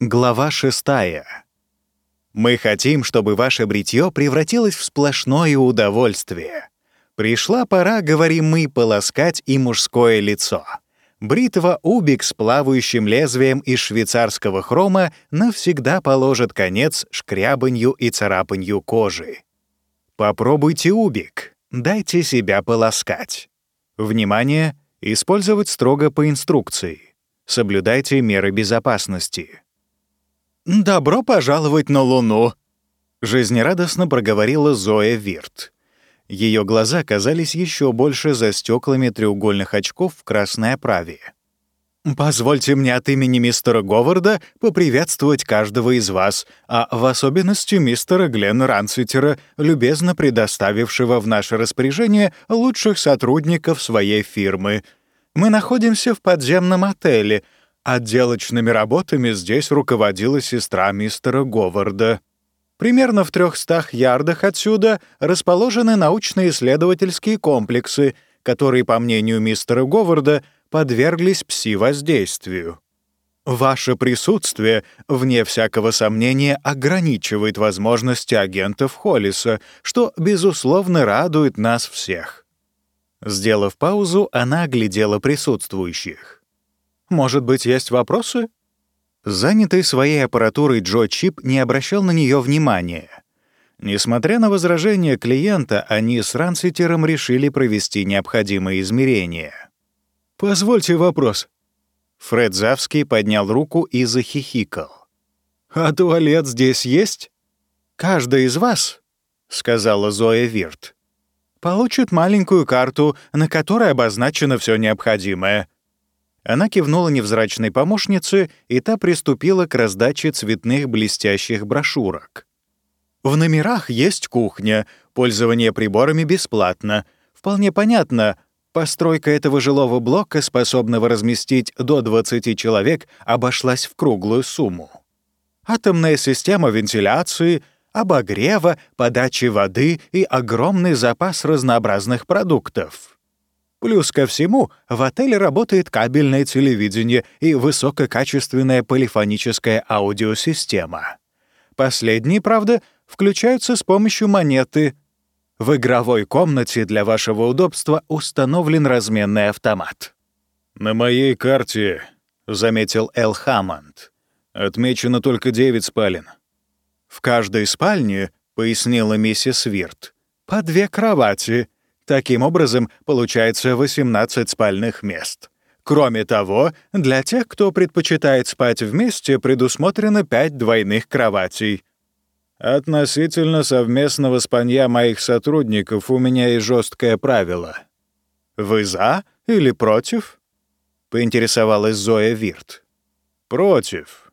Глава шестая. Мы хотим, чтобы ваше бритье превратилось в сплошное удовольствие. Пришла пора, говорим мы, полоскать и мужское лицо. Бритва Убик с плавающим лезвием из швейцарского хрома навсегда положит конец шкрябанью и царапанью кожи. Попробуйте Убик, дайте себя полоскать. Внимание! Использовать строго по инструкции. Соблюдайте меры безопасности. «Добро пожаловать на Луну!» — жизнерадостно проговорила Зоя Вирт. Ее глаза казались еще больше за стеклами треугольных очков в красной оправе. «Позвольте мне от имени мистера Говарда поприветствовать каждого из вас, а в особенности мистера Глена Ранситера, любезно предоставившего в наше распоряжение лучших сотрудников своей фирмы. Мы находимся в подземном отеле — Отделочными работами здесь руководила сестра мистера Говарда. Примерно в трехстах ярдах отсюда расположены научно-исследовательские комплексы, которые, по мнению мистера Говарда, подверглись пси-воздействию. Ваше присутствие, вне всякого сомнения, ограничивает возможности агентов Холлиса, что, безусловно, радует нас всех. Сделав паузу, она оглядела присутствующих. Может быть, есть вопросы?» Занятый своей аппаратурой Джо Чип не обращал на нее внимания. Несмотря на возражения клиента, они с Ранситером решили провести необходимые измерения. «Позвольте вопрос». Фред Завский поднял руку и захихикал. «А туалет здесь есть?» «Каждый из вас», — сказала Зоя Вирт, «получит маленькую карту, на которой обозначено все необходимое. Она кивнула невзрачной помощнице, и та приступила к раздаче цветных блестящих брошюрок. «В номерах есть кухня, пользование приборами бесплатно. Вполне понятно, постройка этого жилого блока, способного разместить до 20 человек, обошлась в круглую сумму. Атомная система вентиляции — обогрева, подачи воды и огромный запас разнообразных продуктов. Плюс ко всему, в отеле работает кабельное телевидение и высококачественная полифоническая аудиосистема. Последние, правда, включаются с помощью монеты. В игровой комнате для вашего удобства установлен разменный автомат. «На моей карте», — заметил Эл Хаммонд, — «отмечено только девять спален». «В каждой спальне», — пояснила миссис Вирт, — «по две кровати, Таким образом, получается 18 спальных мест. Кроме того, для тех, кто предпочитает спать вместе, предусмотрено 5 двойных кроватей. Относительно совместного спанья моих сотрудников у меня есть жесткое правило. Вы за или против? Поинтересовалась Зоя Вирт. Против.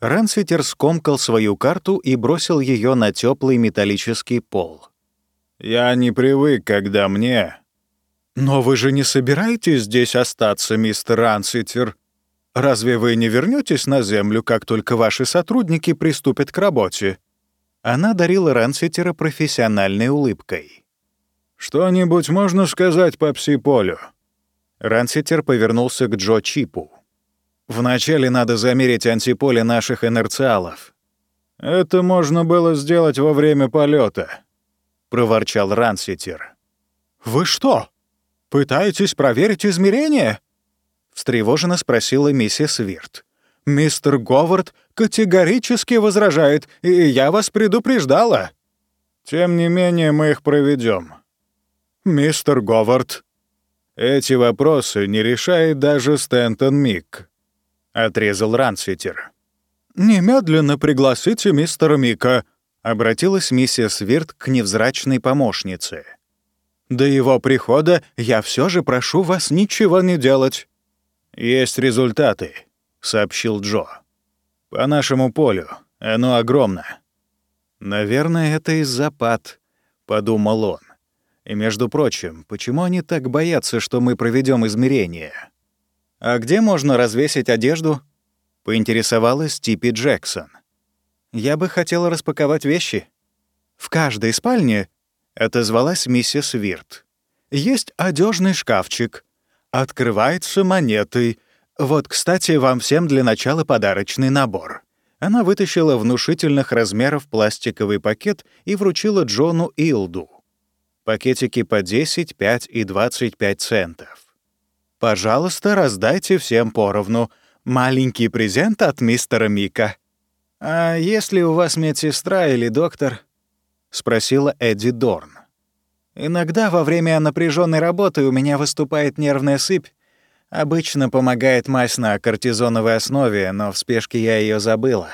Ранситер скомкал свою карту и бросил ее на теплый металлический пол. Я не привык, когда мне...» «Но вы же не собираетесь здесь остаться, мистер Анситер? Разве вы не вернетесь на Землю, как только ваши сотрудники приступят к работе?» Она дарила Ранситера профессиональной улыбкой. «Что-нибудь можно сказать по пси-полю?» Ранситер повернулся к Джо Чипу. «Вначале надо замерить антиполе наших инерциалов. Это можно было сделать во время полета. — проворчал Ранситер. «Вы что, пытаетесь проверить измерения?» — встревоженно спросила миссис Вирт. «Мистер Говард категорически возражает, и я вас предупреждала». «Тем не менее, мы их проведем. «Мистер Говард...» «Эти вопросы не решает даже Стэнтон Мик», — отрезал Ранситер. «Немедленно пригласите мистера Мика», — обратилась миссис Вирт к невзрачной помощнице. «До его прихода я все же прошу вас ничего не делать». «Есть результаты», — сообщил Джо. «По нашему полю. Оно огромно». «Наверное, это из-за пад», — подумал он. «И, между прочим, почему они так боятся, что мы проведем измерения?» «А где можно развесить одежду?» — поинтересовалась Типи Джексон. Я бы хотела распаковать вещи. В каждой спальне, — отозвалась миссис Вирт, — есть одежный шкафчик. Открывается монетой. Вот, кстати, вам всем для начала подарочный набор». Она вытащила внушительных размеров пластиковый пакет и вручила Джону Илду. Пакетики по 10, 5 и 25 центов. «Пожалуйста, раздайте всем поровну. Маленький презент от мистера Мика». «А есть ли у вас медсестра или доктор?» — спросила Эдди Дорн. «Иногда во время напряженной работы у меня выступает нервная сыпь. Обычно помогает мазь на кортизоновой основе, но в спешке я ее забыла».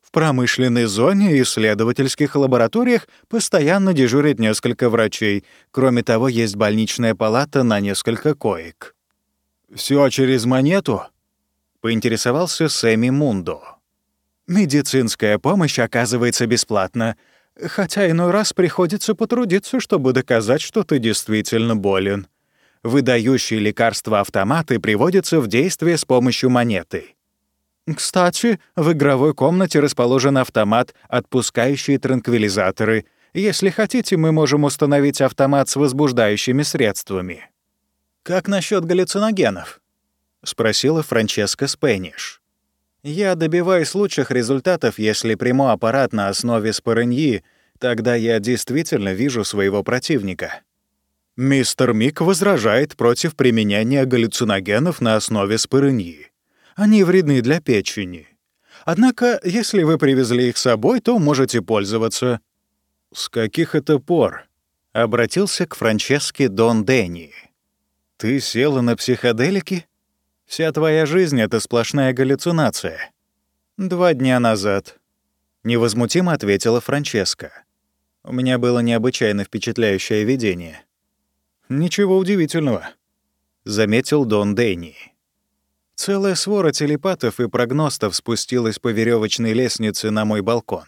В промышленной зоне и исследовательских лабораториях постоянно дежурит несколько врачей. Кроме того, есть больничная палата на несколько коек. Все через монету?» — поинтересовался Сэмми Мундо. «Медицинская помощь оказывается бесплатно, хотя иной раз приходится потрудиться, чтобы доказать, что ты действительно болен. Выдающие лекарства автоматы приводятся в действие с помощью монеты. Кстати, в игровой комнате расположен автомат, отпускающий транквилизаторы. Если хотите, мы можем установить автомат с возбуждающими средствами». «Как насчет галлюциногенов?» — спросила Франческа Спэниш. «Я добиваюсь лучших результатов, если приму аппарат на основе спорыньи, тогда я действительно вижу своего противника». Мистер Мик возражает против применения галлюциногенов на основе спорыньи. Они вредны для печени. Однако, если вы привезли их с собой, то можете пользоваться. «С каких это пор?» — обратился к Франческе Дон Дэнни. Ты села на психоделики? Вся твоя жизнь — это сплошная галлюцинация. Два дня назад. Невозмутимо ответила Франческа. У меня было необычайно впечатляющее видение. Ничего удивительного, заметил Дон Дэнни. Целая свора телепатов и прогностов спустилась по веревочной лестнице на мой балкон.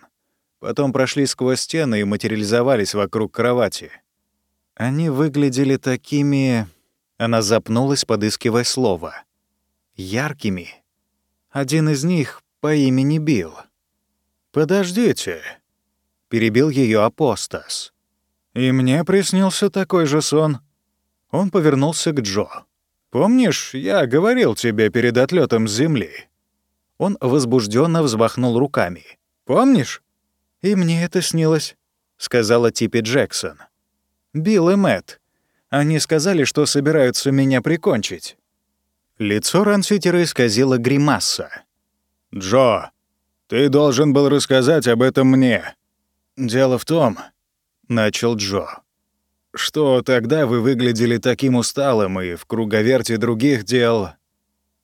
Потом прошли сквозь стены и материализовались вокруг кровати. Они выглядели такими она запнулась, подыскивая слово. «Яркими. Один из них по имени Билл». «Подождите», — перебил ее апостас. «И мне приснился такой же сон». Он повернулся к Джо. «Помнишь, я говорил тебе перед отлетом с земли?» Он возбужденно взмахнул руками. «Помнишь?» «И мне это снилось», — сказала Типпи Джексон. «Билл и Мэтт. Они сказали, что собираются меня прикончить». Лицо Ранситера исказило гримаса. «Джо, ты должен был рассказать об этом мне». «Дело в том», — начал Джо, «что тогда вы выглядели таким усталым и в круговерте других дел...»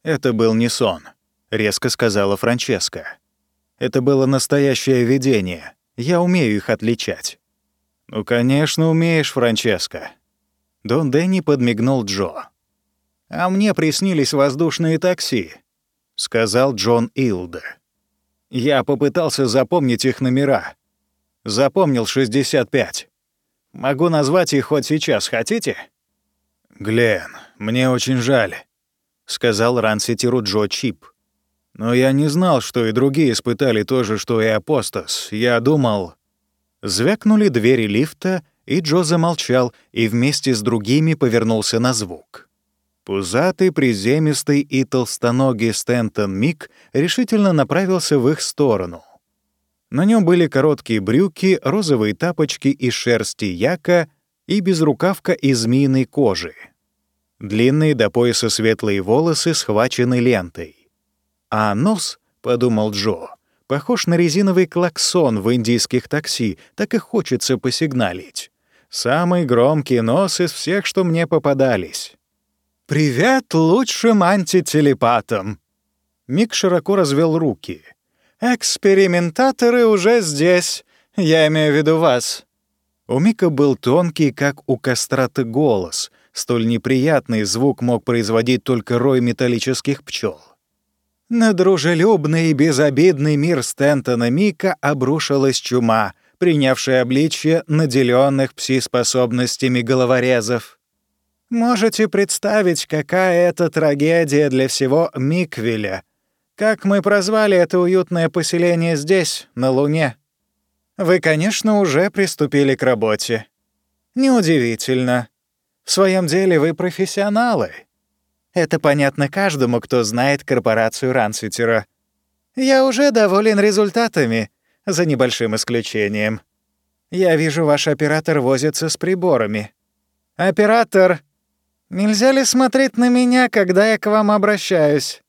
«Это был не сон», — резко сказала Франческа. «Это было настоящее видение. Я умею их отличать». «Ну, конечно, умеешь, Франческа», Дон Дэнни подмигнул Джо. «А мне приснились воздушные такси», — сказал Джон Илда. «Я попытался запомнить их номера. Запомнил 65. Могу назвать их хоть сейчас, хотите?» «Глен, мне очень жаль», — сказал Ранситиру Джо Чип. «Но я не знал, что и другие испытали то же, что и Апостас. Я думал...» Звякнули двери лифта, и Джо замолчал и вместе с другими повернулся на звук. Пузатый, приземистый и толстоногий Стентон Мик решительно направился в их сторону. На нем были короткие брюки, розовые тапочки из шерсти яка и безрукавка из змеиной кожи. Длинные до пояса светлые волосы схвачены лентой. А нос, — подумал Джо, — похож на резиновый клаксон в индийских такси, так и хочется посигналить. Самый громкий нос из всех, что мне попадались. «Привет лучшим антителепатам!» Мик широко развел руки. «Экспериментаторы уже здесь. Я имею в виду вас». У Мика был тонкий, как у кастраты, голос. Столь неприятный звук мог производить только рой металлических пчел. На дружелюбный и безобидный мир Стентона Мика обрушилась чума, принявший обличье наделенных пси-способностями головорезов. Можете представить, какая это трагедия для всего Миквеля. Как мы прозвали это уютное поселение здесь, на Луне? Вы, конечно, уже приступили к работе. Неудивительно. В своем деле вы профессионалы. Это понятно каждому, кто знает корпорацию Рансвитера. Я уже доволен результатами, за небольшим исключением. Я вижу, ваш оператор возится с приборами. Оператор, нельзя ли смотреть на меня, когда я к вам обращаюсь?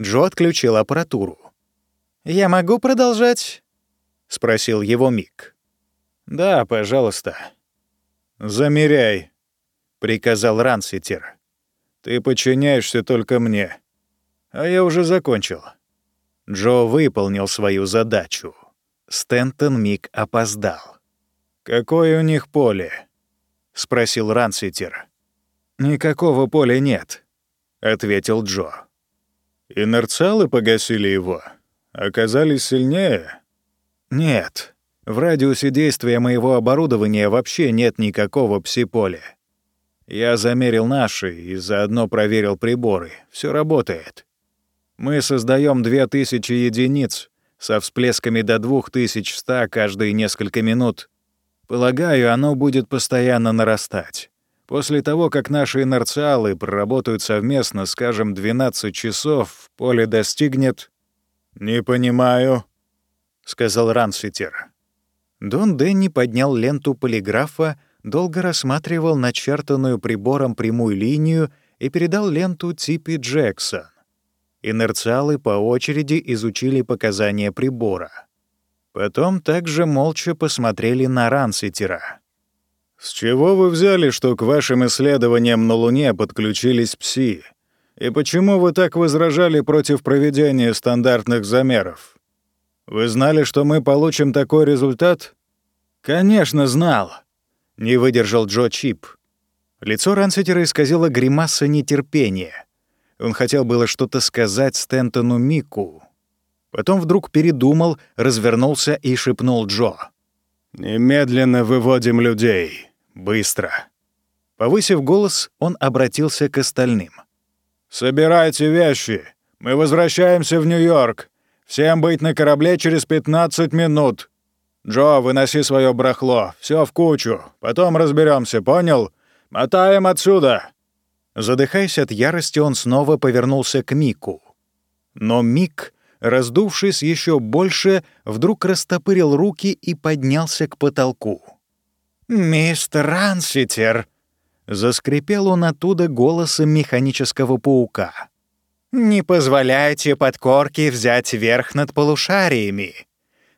Джо отключил аппаратуру. Я могу продолжать? спросил его Мик. Да, пожалуйста. Замеряй, приказал Ранситер. Ты подчиняешься только мне. А я уже закончил. Джо выполнил свою задачу. Стентон миг опоздал. «Какое у них поле?» — спросил Ранситер. «Никакого поля нет», — ответил Джо. «Инерциалы погасили его? Оказались сильнее?» «Нет. В радиусе действия моего оборудования вообще нет никакого пси-поля. Я замерил наши и заодно проверил приборы. Все работает. Мы создаем 2000 единиц со всплесками до 2100 каждые несколько минут. Полагаю, оно будет постоянно нарастать. После того, как наши инерциалы проработают совместно, скажем, 12 часов, поле достигнет... «Не понимаю», — сказал Ранситер. Дон Дэнни поднял ленту полиграфа долго рассматривал начертанную прибором прямую линию и передал ленту Типи Джексон. Инерциалы по очереди изучили показания прибора. Потом также молча посмотрели на Ранситера. «С чего вы взяли, что к вашим исследованиям на Луне подключились ПСИ? И почему вы так возражали против проведения стандартных замеров? Вы знали, что мы получим такой результат?» «Конечно, знал», не выдержал Джо Чип. Лицо Ранситера исказило гримаса нетерпения. Он хотел было что-то сказать Стентону Мику. Потом вдруг передумал, развернулся и шепнул Джо. «Немедленно выводим людей. Быстро». Повысив голос, он обратился к остальным. «Собирайте вещи. Мы возвращаемся в Нью-Йорк. Всем быть на корабле через 15 минут. «Джо, выноси свое брахло, все в кучу, потом разберемся, понял? Мотаем отсюда!» Задыхаясь от ярости, он снова повернулся к Мику. Но Мик, раздувшись еще больше, вдруг растопырил руки и поднялся к потолку. «Мистер Ранситер!» — заскрипел он оттуда голосом механического паука. «Не позволяйте подкорке взять верх над полушариями.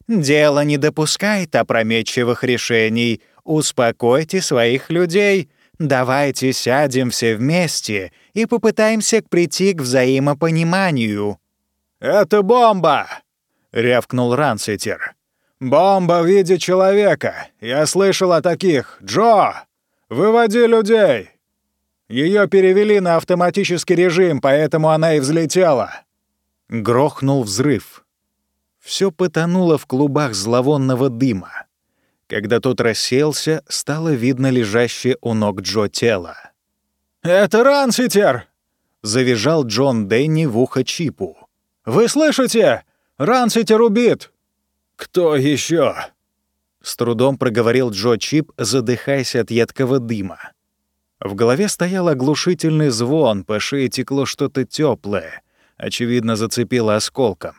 Дело не допускает опрометчивых решений. Успокойте своих людей. Давайте сядем все вместе и попытаемся прийти к взаимопониманию». «Это бомба!» — рявкнул Ранситер. «Бомба в виде человека. Я слышал о таких. Джо, выводи людей!» Ее перевели на автоматический режим, поэтому она и взлетела. Грохнул взрыв все потонуло в клубах зловонного дыма. Когда тот рассеялся, стало видно лежащее у ног Джо тело. «Это Ранситер!» — завизжал Джон Дэнни в ухо Чипу. «Вы слышите? Ранситер убит!» «Кто еще? С трудом проговорил Джо Чип, задыхаясь от едкого дыма. В голове стоял оглушительный звон, по шее текло что-то теплое, очевидно, зацепило осколком.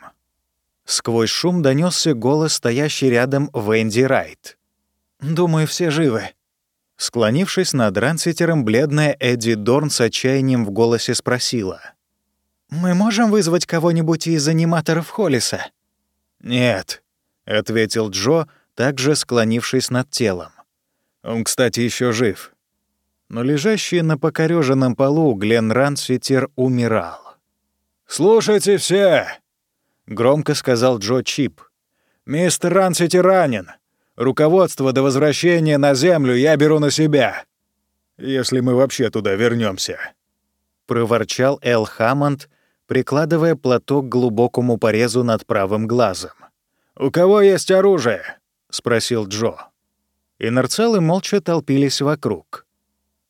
Сквозь шум донесся голос стоящий рядом Венди Райт. «Думаю, все живы». Склонившись над Ранситером, бледная Эдди Дорн с отчаянием в голосе спросила. «Мы можем вызвать кого-нибудь из аниматоров Холлиса?» «Нет», — ответил Джо, также склонившись над телом. «Он, кстати, еще жив». Но лежащий на покорёженном полу Глен Ранситер умирал. «Слушайте все!» громко сказал Джо Чип. «Мистер Рансити ранен. Руководство до возвращения на Землю я беру на себя. Если мы вообще туда вернемся. проворчал Эл Хаммонд, прикладывая платок к глубокому порезу над правым глазом. «У кого есть оружие?» — спросил Джо. Инерциалы молча толпились вокруг.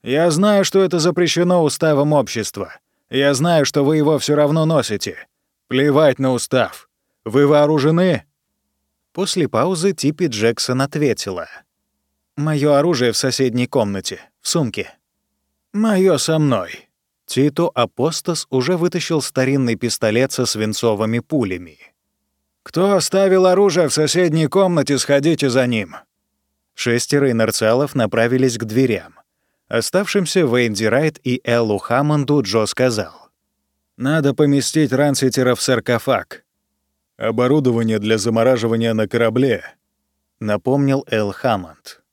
«Я знаю, что это запрещено уставом общества. Я знаю, что вы его все равно носите. «Плевать на устав. Вы вооружены?» После паузы Типи Джексон ответила. «Моё оружие в соседней комнате, в сумке». «Моё со мной», — Тито Апостас уже вытащил старинный пистолет со свинцовыми пулями. «Кто оставил оружие в соседней комнате, сходите за ним». Шестеро инерциалов направились к дверям. Оставшимся Вейнди Райт и Эллу Хаммонду Джо сказал. «Надо поместить Ранситера в саркофаг. Оборудование для замораживания на корабле», — напомнил Эл Хаммонд.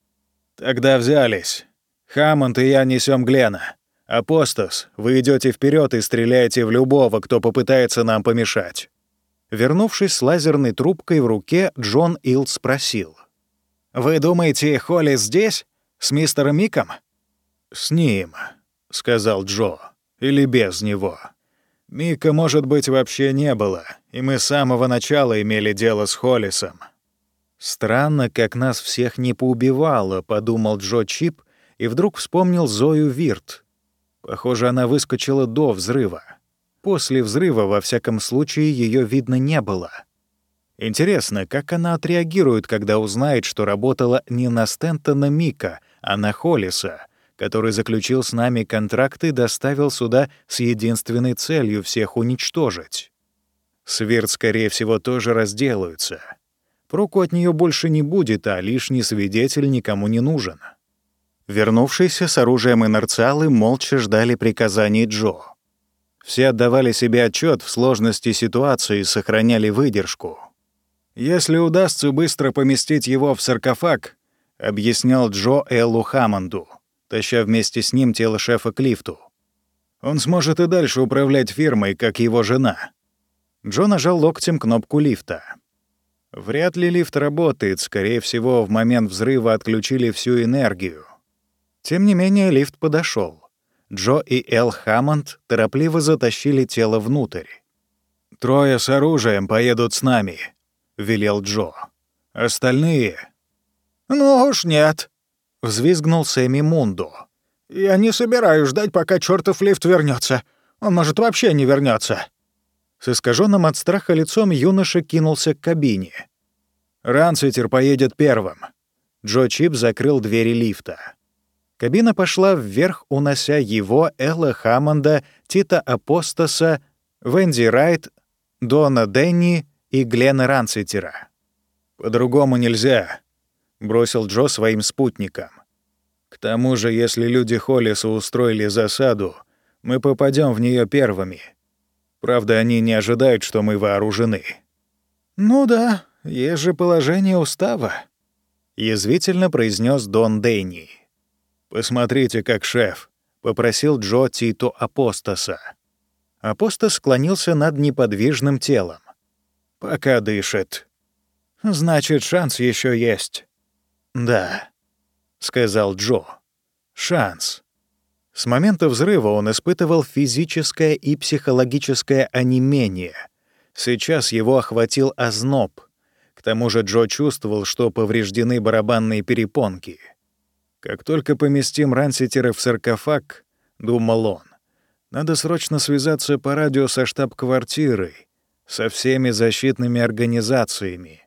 «Тогда взялись. Хаммонд и я несем Глена. Апостас, вы идете вперед и стреляете в любого, кто попытается нам помешать». Вернувшись с лазерной трубкой в руке, Джон Илд спросил. «Вы думаете, Холли здесь? С мистером Миком?» «С ним», — сказал Джо. «Или без него. Мика, может быть, вообще не было, и мы с самого начала имели дело с Холлисом». «Странно, как нас всех не поубивало», — подумал Джо Чип, и вдруг вспомнил Зою Вирт. Похоже, она выскочила до взрыва. После взрыва, во всяком случае, ее видно не было. Интересно, как она отреагирует, когда узнает, что работала не на Стентона Мика, а на Холлиса, который заключил с нами контракт и доставил сюда с единственной целью всех уничтожить. Свирт, скорее всего, тоже разделаются. Проку от нее больше не будет, а лишний свидетель никому не нужен. Вернувшиеся с оружием инерциалы молча ждали приказаний Джо. Все отдавали себе отчет в сложности ситуации и сохраняли выдержку. «Если удастся быстро поместить его в саркофаг», — объяснял Джо Эллу Хаммонду, таща вместе с ним тело шефа к лифту. «Он сможет и дальше управлять фирмой, как его жена». Джо нажал локтем кнопку лифта. Вряд ли лифт работает, скорее всего, в момент взрыва отключили всю энергию. Тем не менее, лифт подошел. Джо и Эл Хаммонд торопливо затащили тело внутрь. «Трое с оружием поедут с нами», — велел Джо. «Остальные...» «Ну уж нет», — взвизгнул Сэмми Мунду. «Я не собираюсь ждать, пока чертов лифт вернется. Он может вообще не вернется. С искаженным от страха лицом юноша кинулся к кабине. «Рансвитер поедет первым». Джо Чип закрыл двери лифта. Кабина пошла вверх, унося его, Элла Хаммонда, Тита Апостаса, Венди Райт, Дона Денни и Глена Ранситера. «По-другому нельзя», — бросил Джо своим спутникам. «К тому же, если люди Холлиса устроили засаду, мы попадем в нее первыми. Правда, они не ожидают, что мы вооружены». «Ну да, есть же положение устава», — язвительно произнес Дон Дэнни. «Посмотрите, как шеф», — попросил Джо Титу Апостаса. Апостас склонился над неподвижным телом. «Пока дышит». «Значит, шанс еще есть». «Да», — сказал Джо. «Шанс». С момента взрыва он испытывал физическое и психологическое онемение. Сейчас его охватил озноб. К тому же Джо чувствовал, что повреждены барабанные перепонки — как только поместим Ранситера в саркофаг, — думал он, — надо срочно связаться по радио со штаб-квартирой, со всеми защитными организациями.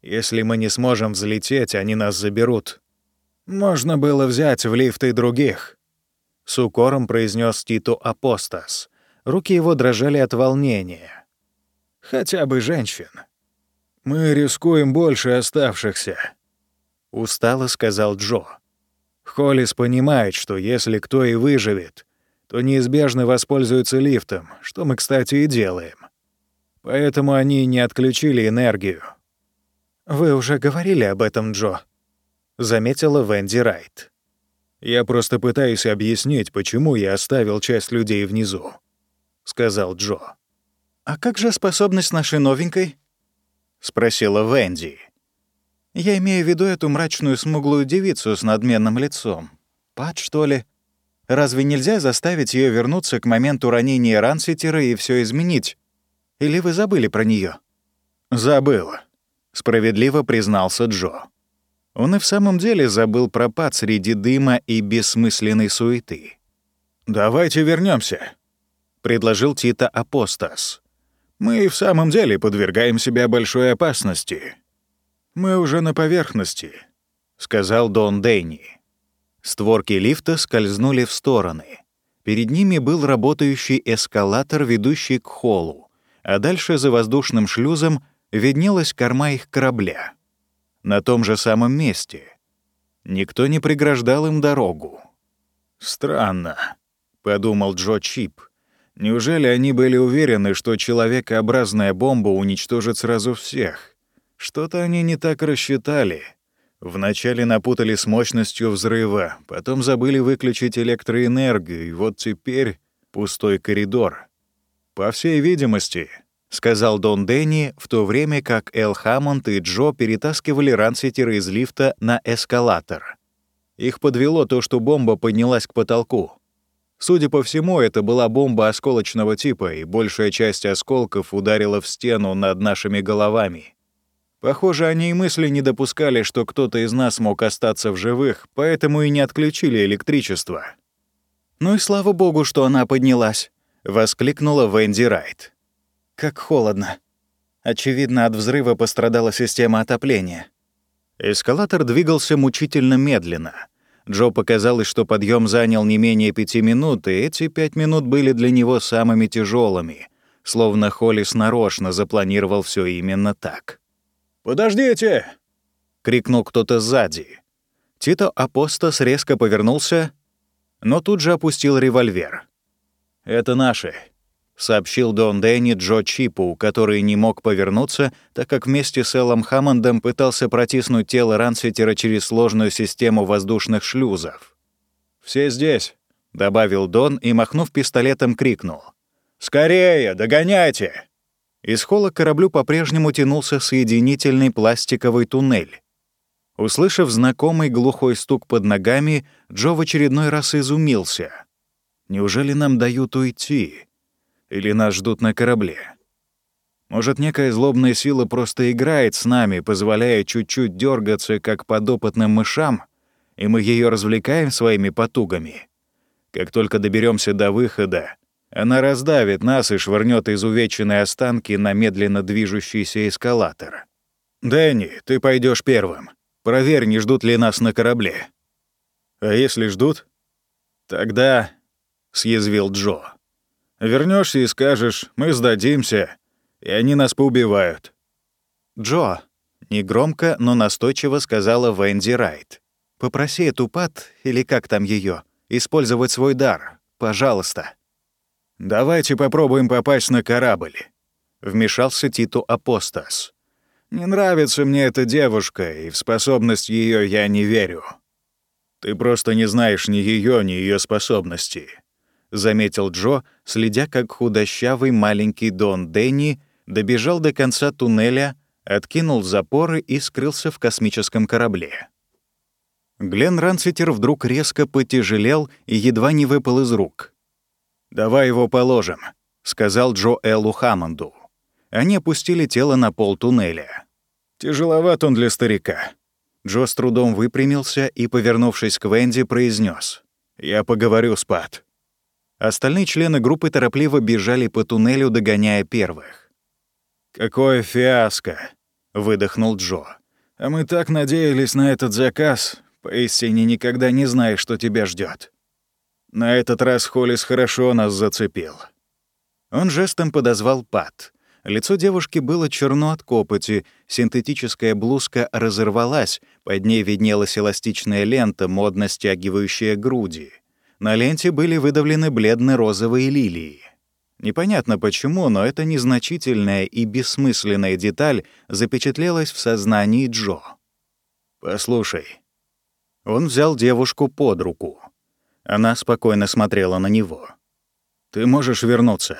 Если мы не сможем взлететь, они нас заберут. Можно было взять в лифт и других. С укором произнес Титу Апостас. Руки его дрожали от волнения. Хотя бы женщин. Мы рискуем больше оставшихся. Устало сказал Джо. Холлис понимает, что если кто и выживет, то неизбежно воспользуется лифтом, что мы, кстати, и делаем. Поэтому они не отключили энергию. «Вы уже говорили об этом, Джо», — заметила Венди Райт. «Я просто пытаюсь объяснить, почему я оставил часть людей внизу», — сказал Джо. «А как же способность нашей новенькой?» — спросила Венди. Я имею в виду эту мрачную смуглую девицу с надменным лицом. Пат, что ли? Разве нельзя заставить ее вернуться к моменту ранения Ранситера и все изменить? Или вы забыли про нее? Забыл, справедливо признался Джо. Он и в самом деле забыл про Пат среди дыма и бессмысленной суеты. «Давайте вернемся, предложил Тита Апостас. «Мы и в самом деле подвергаем себя большой опасности». «Мы уже на поверхности», — сказал Дон Дэнни. Створки лифта скользнули в стороны. Перед ними был работающий эскалатор, ведущий к холлу, а дальше за воздушным шлюзом виднелась корма их корабля. На том же самом месте. Никто не преграждал им дорогу. «Странно», — подумал Джо Чип. «Неужели они были уверены, что человекообразная бомба уничтожит сразу всех? Что-то они не так рассчитали. Вначале напутали с мощностью взрыва, потом забыли выключить электроэнергию, и вот теперь пустой коридор. По всей видимости, — сказал Дон Дэнни, в то время как Эл Хаммонд и Джо перетаскивали ранситера из лифта на эскалатор. Их подвело то, что бомба поднялась к потолку. Судя по всему, это была бомба осколочного типа, и большая часть осколков ударила в стену над нашими головами. Похоже, они и мысли не допускали, что кто-то из нас мог остаться в живых, поэтому и не отключили электричество. «Ну и слава богу, что она поднялась», — воскликнула Венди Райт. «Как холодно. Очевидно, от взрыва пострадала система отопления». Эскалатор двигался мучительно медленно. Джо показалось, что подъем занял не менее пяти минут, и эти пять минут были для него самыми тяжелыми, словно Холлис нарочно запланировал все именно так. «Подождите!» — крикнул кто-то сзади. Тито Апостас резко повернулся, но тут же опустил револьвер. «Это наши», — сообщил Дон Дэнни Джо Чипу, который не мог повернуться, так как вместе с Эллом Хаммондом пытался протиснуть тело Ранситера через сложную систему воздушных шлюзов. «Все здесь», — добавил Дон и, махнув пистолетом, крикнул. «Скорее, догоняйте!» Из холла к кораблю по-прежнему тянулся соединительный пластиковый туннель. Услышав знакомый глухой стук под ногами, Джо в очередной раз изумился. «Неужели нам дают уйти? Или нас ждут на корабле? Может, некая злобная сила просто играет с нами, позволяя чуть-чуть дергаться, как подопытным мышам, и мы ее развлекаем своими потугами? Как только доберемся до выхода, она раздавит нас и швырнет изувеченные останки на медленно движущийся эскалатор. «Дэнни, ты пойдешь первым. Проверь, не ждут ли нас на корабле». «А если ждут?» «Тогда...» — съязвил Джо. Вернешься и скажешь, мы сдадимся, и они нас поубивают». «Джо», — негромко, но настойчиво сказала Венди Райт, «попроси эту Пат, или как там ее, использовать свой дар, пожалуйста». «Давайте попробуем попасть на корабль», — вмешался Титу Апостас. «Не нравится мне эта девушка, и в способность ее я не верю». «Ты просто не знаешь ни ее, ни ее способностей», — заметил Джо, следя, как худощавый маленький Дон Дэнни добежал до конца туннеля, откинул запоры и скрылся в космическом корабле. Глен Ранситер вдруг резко потяжелел и едва не выпал из рук — «Давай его положим», — сказал Джо Эллу Хаммонду. Они опустили тело на пол туннеля. «Тяжеловат он для старика». Джо с трудом выпрямился и, повернувшись к Венди, произнес: «Я поговорю с Пат». Остальные члены группы торопливо бежали по туннелю, догоняя первых. «Какое фиаско!» — выдохнул Джо. «А мы так надеялись на этот заказ. Поистине никогда не знаешь, что тебя ждет. На этот раз Холлис хорошо нас зацепил. Он жестом подозвал Пат. Лицо девушки было черно от копоти, синтетическая блузка разорвалась, под ней виднелась эластичная лента, модно стягивающая груди. На ленте были выдавлены бледно-розовые лилии. Непонятно почему, но эта незначительная и бессмысленная деталь запечатлелась в сознании Джо. «Послушай». Он взял девушку под руку. Она спокойно смотрела на него. «Ты можешь вернуться?»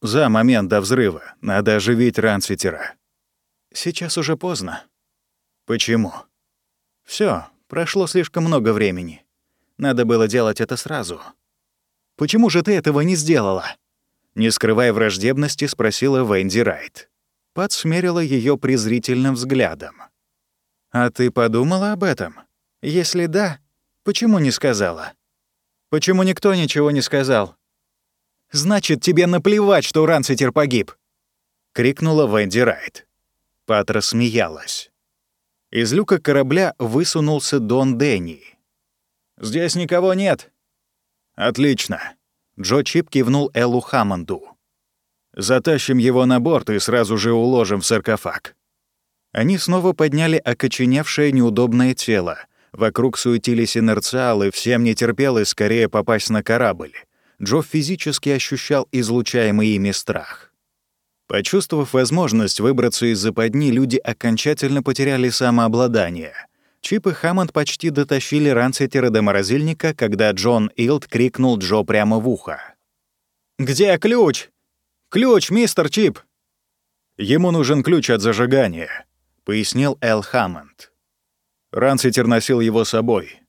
«За момент до взрыва. Надо оживить Рансвитера». «Сейчас уже поздно». «Почему?» Все, прошло слишком много времени. Надо было делать это сразу». «Почему же ты этого не сделала?» Не скрывая враждебности, спросила Венди Райт. Пат смерила ее презрительным взглядом. «А ты подумала об этом? Если да, почему не сказала?» Почему никто ничего не сказал? Значит, тебе наплевать, что Ранситер погиб!» — крикнула Венди Райт. Патра смеялась. Из люка корабля высунулся Дон Дэнни. «Здесь никого нет». «Отлично». Джо Чип кивнул Эллу Хаммонду. «Затащим его на борт и сразу же уложим в саркофаг». Они снова подняли окоченевшее неудобное тело. Вокруг суетились инерциалы, всем не терпелось скорее попасть на корабль. Джо физически ощущал излучаемый ими страх. Почувствовав возможность выбраться из западни, люди окончательно потеряли самообладание. Чип и Хаммонд почти дотащили Рансетера до морозильника, когда Джон Илд крикнул Джо прямо в ухо. «Где ключ? Ключ, мистер Чип!» «Ему нужен ключ от зажигания», — пояснил Эл Хаммонд. Рансетер носил его с собой.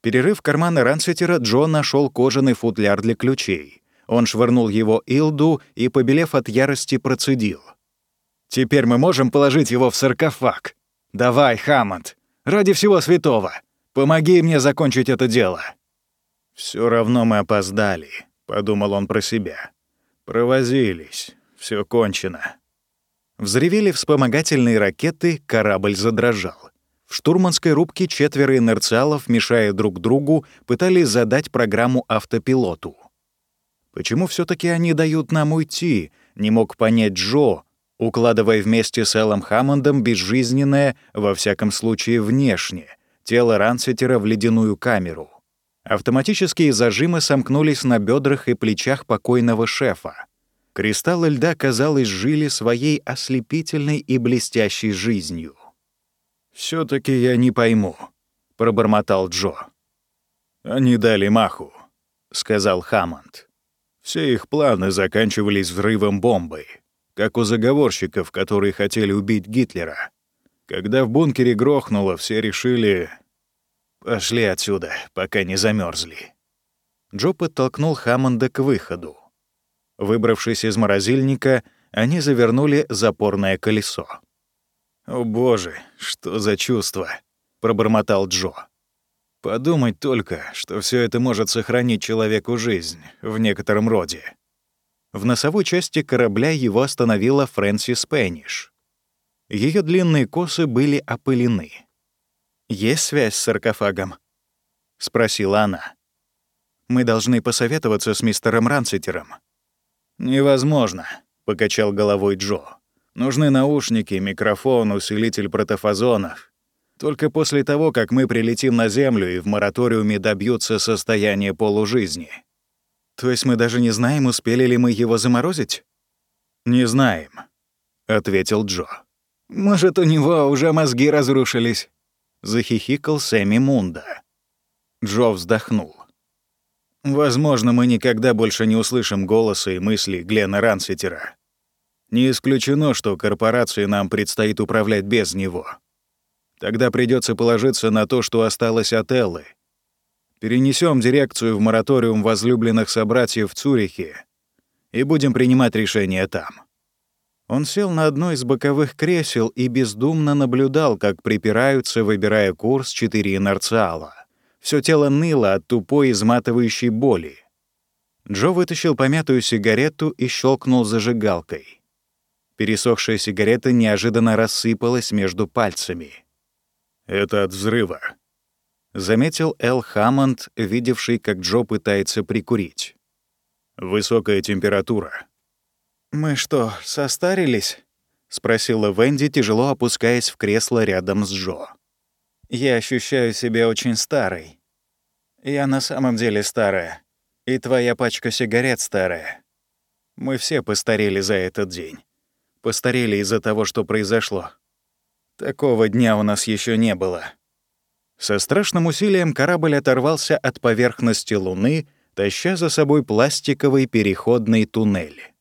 Перерыв кармана Рансетера, Джо нашел кожаный футляр для ключей. Он швырнул его Илду и, побелев от ярости, процедил. «Теперь мы можем положить его в саркофаг. Давай, Хаммонд, ради всего святого, помоги мне закончить это дело». Все равно мы опоздали», — подумал он про себя. «Провозились, все кончено». Взревели вспомогательные ракеты, корабль задрожал. Штурманской рубке четверо инерциалов, мешая друг другу, пытались задать программу автопилоту. Почему все таки они дают нам уйти, не мог понять Джо, укладывая вместе с Эллом Хаммондом безжизненное, во всяком случае внешне, тело Рансетера в ледяную камеру. Автоматические зажимы сомкнулись на бедрах и плечах покойного шефа. Кристаллы льда, казалось, жили своей ослепительной и блестящей жизнью. Все таки я не пойму», — пробормотал Джо. «Они дали маху», — сказал Хаммонд. Все их планы заканчивались взрывом бомбы, как у заговорщиков, которые хотели убить Гитлера. Когда в бункере грохнуло, все решили... «Пошли отсюда, пока не замерзли. Джо подтолкнул Хаммонда к выходу. Выбравшись из морозильника, они завернули запорное колесо. «О боже, что за чувство!» — пробормотал Джо. Подумать только, что все это может сохранить человеку жизнь в некотором роде. В носовой части корабля его остановила Фрэнсис Пенниш. Ее длинные косы были опылены. «Есть связь с саркофагом?» — спросила она. «Мы должны посоветоваться с мистером Ранситером». «Невозможно», — покачал головой Джо. «Нужны наушники, микрофон, усилитель протофазонов. Только после того, как мы прилетим на Землю и в мораториуме добьются состояния полужизни. То есть мы даже не знаем, успели ли мы его заморозить? Не знаем, ответил Джо. Может, у него уже мозги разрушились? захихикал Сэмми Мунда. Джо вздохнул. Возможно, мы никогда больше не услышим голоса и мысли Глена Ранситера. Не исключено, что корпорации нам предстоит управлять без него. Тогда придется положиться на то, что осталось от Эллы. Перенесем дирекцию в мораториум возлюбленных собратьев в Цюрихе и будем принимать решения там. Он сел на одно из боковых кресел и бездумно наблюдал, как припираются, выбирая курс четыре инерциала. Всё тело ныло от тупой изматывающей боли. Джо вытащил помятую сигарету и щелкнул зажигалкой. Пересохшая сигарета неожиданно рассыпалась между пальцами. Это от взрыва. Заметил Эл Хаммонд, видевший, как Джо пытается прикурить. Высокая температура. «Мы что, состарились?» — спросила Венди, тяжело опускаясь в кресло рядом с Джо. «Я ощущаю себя очень старой. Я на самом деле старая. И твоя пачка сигарет старая. Мы все постарели за этот день. Постарели из-за того, что произошло. Такого дня у нас еще не было. Со страшным усилием корабль оторвался от поверхности Луны, таща за собой пластиковый переходный туннель.